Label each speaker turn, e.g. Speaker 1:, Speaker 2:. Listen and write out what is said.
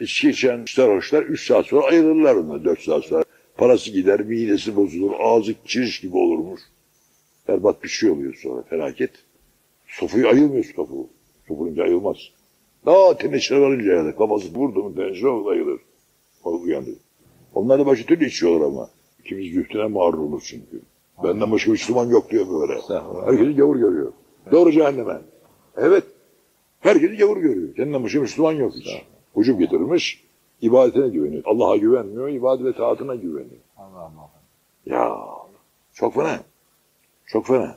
Speaker 1: İçki içen sarhoşlar 3 saat sonra ayrılırlar onlar 4 saat sonra. Parası gider, midesi bozulur, ağzı çiriş gibi olurmuş. Berbat bir şey oluyor sonra felaket. Sofuyu ayılmıyor sofu. Sofununca ayılmaz. Daha teneşire varınca yani kafası vurdu mu teneşire ayılır. O uyanır. Onlar da başka türlü içiyorlar ama. İkimiz zühtüne mağruruz çünkü. Benden başka Müslüman yok diyor böyle. Herkesi gavur görüyor. Doğru cehenneme. Evet. Herkesi gavur görüyor. Kendinden başka Müslüman yok hiç. Hücum getirmiş. ibadetine güveniyor. Allah'a güvenmiyor. ibadet ve taatına güveniyor.
Speaker 2: Allah Allah.
Speaker 1: Ya çok fena. Çok fena.